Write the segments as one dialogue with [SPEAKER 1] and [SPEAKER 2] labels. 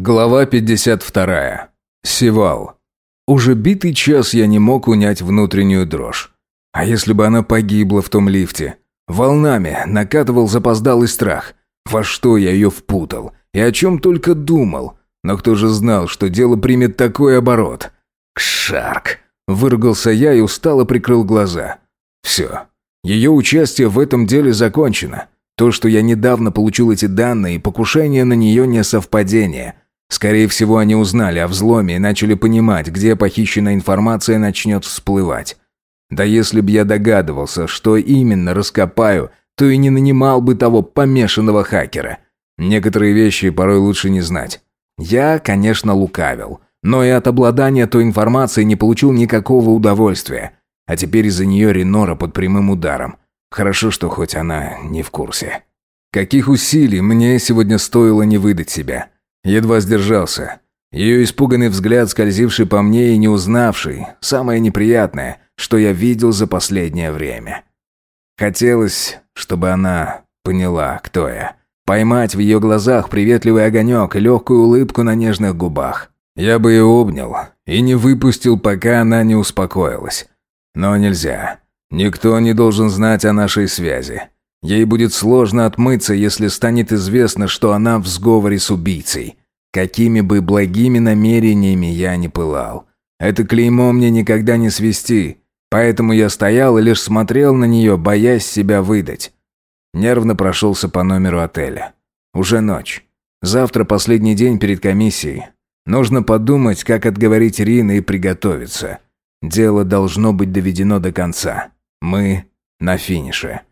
[SPEAKER 1] Глава 52. Севал. Уже битый час я не мог унять внутреннюю дрожь. А если бы она погибла в том лифте? Волнами накатывал запоздалый страх. Во что я ее впутал? И о чем только думал? Но кто же знал, что дело примет такой оборот? «Кшарк!» – выругался я и устало прикрыл глаза. «Все. Ее участие в этом деле закончено. То, что я недавно получил эти данные, покушение на нее не совпадение – Скорее всего, они узнали о взломе и начали понимать, где похищенная информация начнет всплывать. Да если б я догадывался, что именно раскопаю, то и не нанимал бы того помешанного хакера. Некоторые вещи порой лучше не знать. Я, конечно, лукавил, но и от обладания той информацией не получил никакого удовольствия. А теперь из-за нее Ренора под прямым ударом. Хорошо, что хоть она не в курсе. Каких усилий мне сегодня стоило не выдать себя. Едва сдержался. Ее испуганный взгляд, скользивший по мне и не узнавший, самое неприятное, что я видел за последнее время. Хотелось, чтобы она поняла, кто я. Поймать в ее глазах приветливый огонек и легкую улыбку на нежных губах. Я бы ее обнял и не выпустил, пока она не успокоилась. Но нельзя. Никто не должен знать о нашей связи. Ей будет сложно отмыться, если станет известно, что она в сговоре с убийцей. Какими бы благими намерениями я ни пылал. Это клеймо мне никогда не свести, поэтому я стоял и лишь смотрел на нее, боясь себя выдать. Нервно прошелся по номеру отеля. Уже ночь. Завтра последний день перед комиссией. Нужно подумать, как отговорить Рина и приготовиться. Дело должно быть доведено до конца. Мы на финише.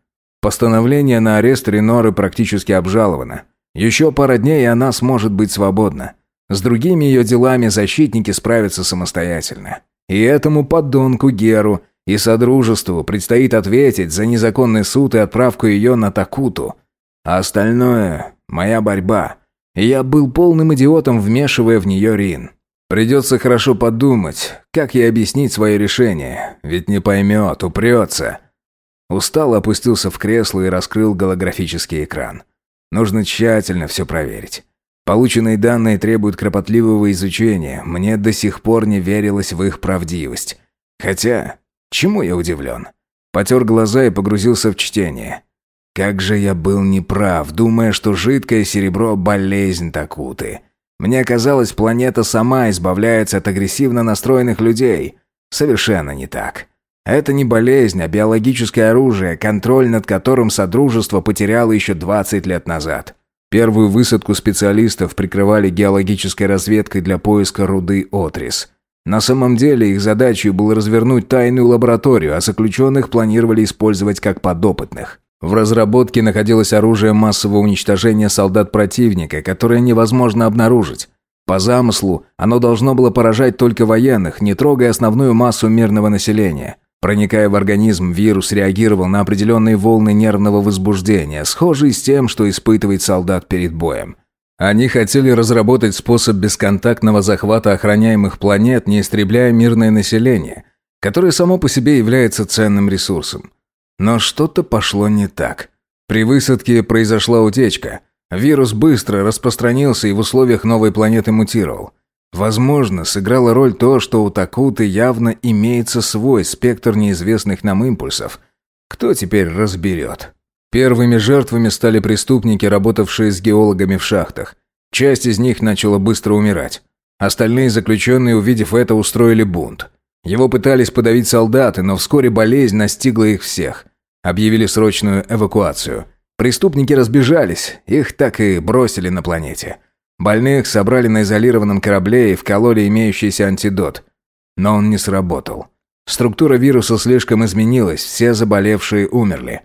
[SPEAKER 1] Постановление на арест Реноры практически обжаловано. Еще пара дней, и она сможет быть свободна. С другими ее делами защитники справятся самостоятельно. И этому подонку Геру и Содружеству предстоит ответить за незаконный суд и отправку ее на Такуту. А остальное – моя борьба. И я был полным идиотом, вмешивая в нее Рин. Придется хорошо подумать, как ей объяснить свое решение, ведь не поймет, упрется. Устал, опустился в кресло и раскрыл голографический экран. Нужно тщательно все проверить. Полученные данные требуют кропотливого изучения. Мне до сих пор не верилось в их правдивость. Хотя, чему я удивлен? Потер глаза и погрузился в чтение. Как же я был неправ, думая, что жидкое серебро – болезнь Такуты. Мне казалось, планета сама избавляется от агрессивно настроенных людей. Совершенно не так. Это не болезнь, а биологическое оружие, контроль над которым Содружество потеряло еще 20 лет назад. Первую высадку специалистов прикрывали геологической разведкой для поиска руды Отрис. На самом деле их задачей было развернуть тайную лабораторию, а заключенных планировали использовать как подопытных. В разработке находилось оружие массового уничтожения солдат противника, которое невозможно обнаружить. По замыслу, оно должно было поражать только военных, не трогая основную массу мирного населения. Проникая в организм, вирус реагировал на определенные волны нервного возбуждения, схожие с тем, что испытывает солдат перед боем. Они хотели разработать способ бесконтактного захвата охраняемых планет, не истребляя мирное население, которое само по себе является ценным ресурсом. Но что-то пошло не так. При высадке произошла утечка. Вирус быстро распространился и в условиях новой планеты мутировал. Возможно, сыграло роль то, что у Такуты явно имеется свой спектр неизвестных нам импульсов. Кто теперь разберет? Первыми жертвами стали преступники, работавшие с геологами в шахтах. Часть из них начала быстро умирать. Остальные заключенные, увидев это, устроили бунт. Его пытались подавить солдаты, но вскоре болезнь настигла их всех. Объявили срочную эвакуацию. Преступники разбежались, их так и бросили на планете. Больных собрали на изолированном корабле и вкололи имеющийся антидот. Но он не сработал. Структура вируса слишком изменилась, все заболевшие умерли.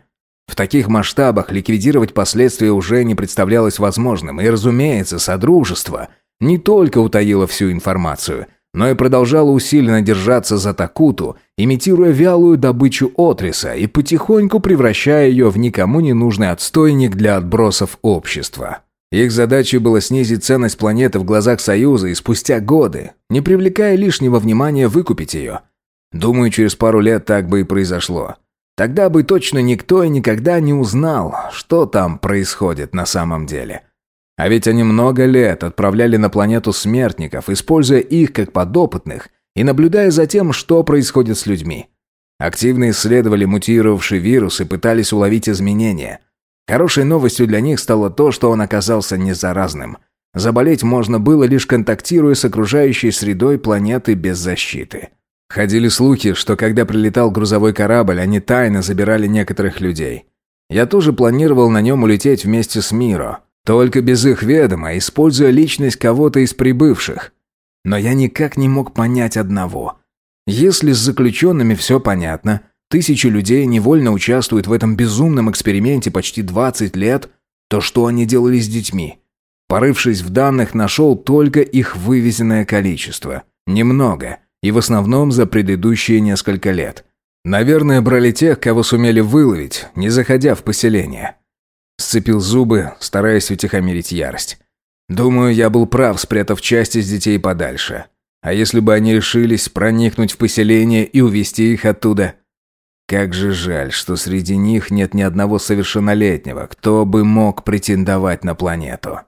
[SPEAKER 1] В таких масштабах ликвидировать последствия уже не представлялось возможным, и, разумеется, Содружество не только утаило всю информацию, но и продолжало усиленно держаться за Такуту, имитируя вялую добычу Отриса и потихоньку превращая ее в никому не нужный отстойник для отбросов общества. Их задачей было снизить ценность планеты в глазах Союза и спустя годы, не привлекая лишнего внимания, выкупить ее. Думаю, через пару лет так бы и произошло. Тогда бы точно никто и никогда не узнал, что там происходит на самом деле. А ведь они много лет отправляли на планету смертников, используя их как подопытных и наблюдая за тем, что происходит с людьми. Активно исследовали мутировавший вирус и пытались уловить изменения. Хорошей новостью для них стало то, что он оказался не заразным. Заболеть можно было лишь контактируя с окружающей средой планеты без защиты. Ходили слухи, что когда прилетал грузовой корабль, они тайно забирали некоторых людей. Я тоже планировал на нем улететь вместе с Миро, только без их ведома, используя личность кого-то из прибывших. Но я никак не мог понять одного. Если с заключенными все понятно, тысячи людей невольно участвуют в этом безумном эксперименте почти 20 лет, то что они делали с детьми? Порывшись в данных, нашел только их вывезенное количество. Немного – и в основном за предыдущие несколько лет. Наверное, брали тех, кого сумели выловить, не заходя в поселение. Сцепил зубы, стараясь утихомирить ярость. Думаю, я был прав, спрятав часть из детей подальше. А если бы они решились проникнуть в поселение и увести их оттуда? Как же жаль, что среди них нет ни одного совершеннолетнего, кто бы мог претендовать на планету.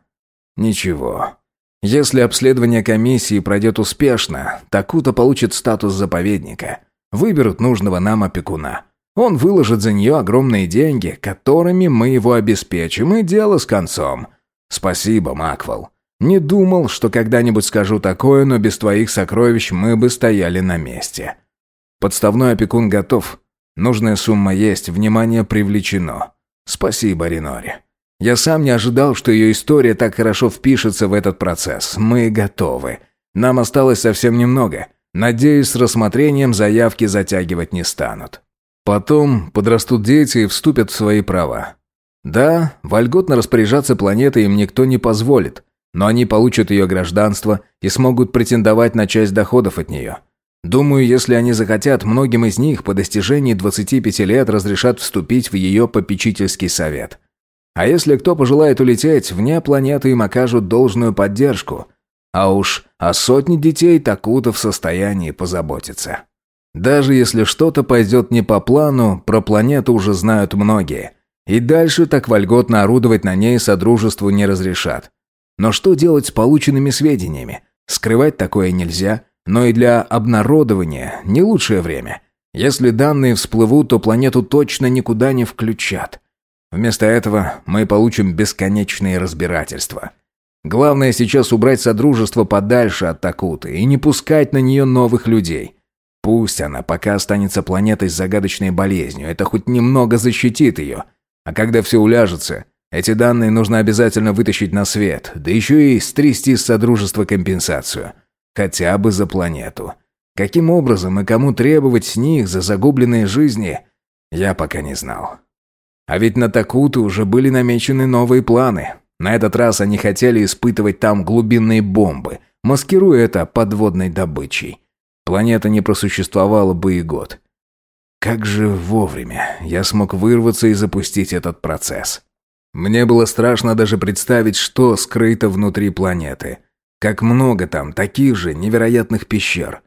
[SPEAKER 1] Ничего, если обследование комиссии пройдет успешно, Такута получит статус заповедника. Выберут нужного нам опекуна. Он выложит за нее огромные деньги, которыми мы его обеспечим, и дело с концом. Спасибо, Маквел. Не думал, что когда-нибудь скажу такое, но без твоих сокровищ мы бы стояли на месте. Подставной опекун готов. Нужная сумма есть, внимание привлечено. Спасибо, Ринори. Я сам не ожидал, что ее история так хорошо впишется в этот процесс. Мы готовы. Нам осталось совсем немного. Надеюсь, с рассмотрением заявки затягивать не станут. Потом подрастут дети и вступят в свои права. Да, вольготно распоряжаться планетой им никто не позволит, но они получат ее гражданство и смогут претендовать на часть доходов от нее. Думаю, если они захотят, многим из них по достижении 25 лет разрешат вступить в ее попечительский совет. А если кто пожелает улететь, вне планеты им окажут должную поддержку. А уж о сотне детей Такута в состоянии позаботиться. Даже если что-то пойдет не по плану, про планету уже знают многие. И дальше так вольготно орудовать на ней Содружеству не разрешат. Но что делать с полученными сведениями? Скрывать такое нельзя, но и для обнародования не лучшее время. Если данные всплывут, то планету точно никуда не включат. Вместо этого мы получим бесконечные разбирательства. Главное сейчас убрать Содружество подальше от Такуты и не пускать на нее новых людей. Пусть она пока останется планетой с загадочной болезнью, это хоть немного защитит ее. А когда все уляжется, эти данные нужно обязательно вытащить на свет, да еще и стрясти с Содружества компенсацию. Хотя бы за планету. Каким образом и кому требовать с них за загубленные жизни, я пока не знал. А ведь на Такуту уже были намечены новые планы. На этот раз они хотели испытывать там глубинные бомбы, маскируя это подводной добычей. Планета не просуществовала бы и год. Как же вовремя я смог вырваться и запустить этот процесс. Мне было страшно даже представить, что скрыто внутри планеты. Как много там таких же невероятных пещер.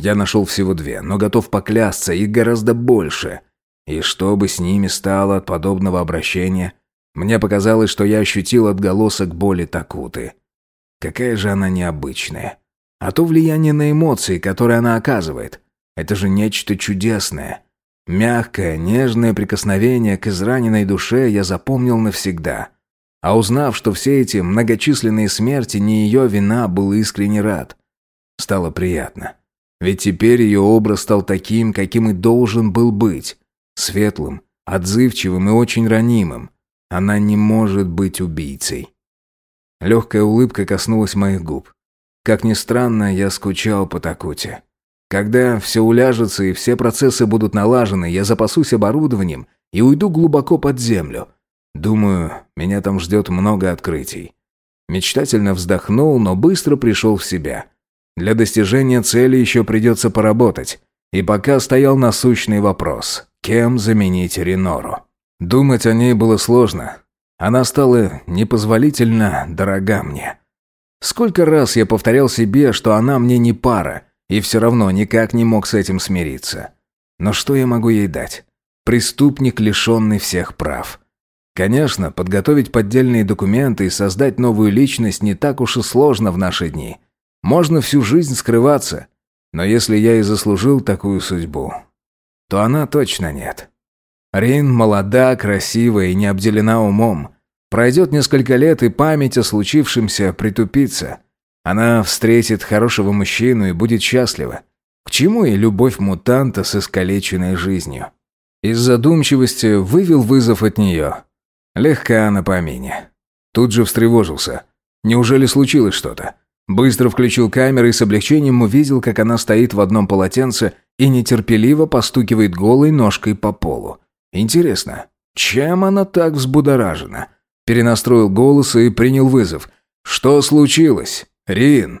[SPEAKER 1] Я нашел всего две, но готов поклясться, их гораздо больше. И что бы с ними стало от подобного обращения, мне показалось, что я ощутил отголосок боли Такуты. Какая же она необычная. А то влияние на эмоции, которое она оказывает. Это же нечто чудесное. Мягкое, нежное прикосновение к израненной душе я запомнил навсегда. А узнав, что все эти многочисленные смерти не ее вина, был искренне рад. Стало приятно. Ведь теперь ее образ стал таким, каким и должен был быть. Светлым, отзывчивым и очень ранимым. Она не может быть убийцей. Легкая улыбка коснулась моих губ. Как ни странно, я скучал по Такуте. Когда все уляжется и все процессы будут налажены, я запасусь оборудованием и уйду глубоко под землю. Думаю, меня там ждет много открытий. Мечтательно вздохнул, но быстро пришел в себя. Для достижения цели еще придется поработать. И пока стоял насущный вопрос Кем заменить Ренору? Думать о ней было сложно. Она стала непозволительно дорога мне. Сколько раз я повторял себе, что она мне не пара, и все равно никак не мог с этим смириться. Но что я могу ей дать? Преступник, лишенный всех прав. Конечно, подготовить поддельные документы и создать новую личность не так уж и сложно в наши дни. Можно всю жизнь скрываться. Но если я и заслужил такую судьбу, то она точно нет. Рин молода, красива и не обделена умом. Пройдет несколько лет, и память о случившемся притупится. Она встретит хорошего мужчину и будет счастлива. К чему и любовь мутанта с искалеченной жизнью? Из задумчивости вывел вызов от нее. Легка на помине. Тут же встревожился. Неужели случилось что-то? Быстро включил камеры и с облегчением увидел, как она стоит в одном полотенце и нетерпеливо постукивает голой ножкой по полу. Интересно, чем она так взбудоражена? Перенастроил голос и принял вызов. «Что случилось? Рин?»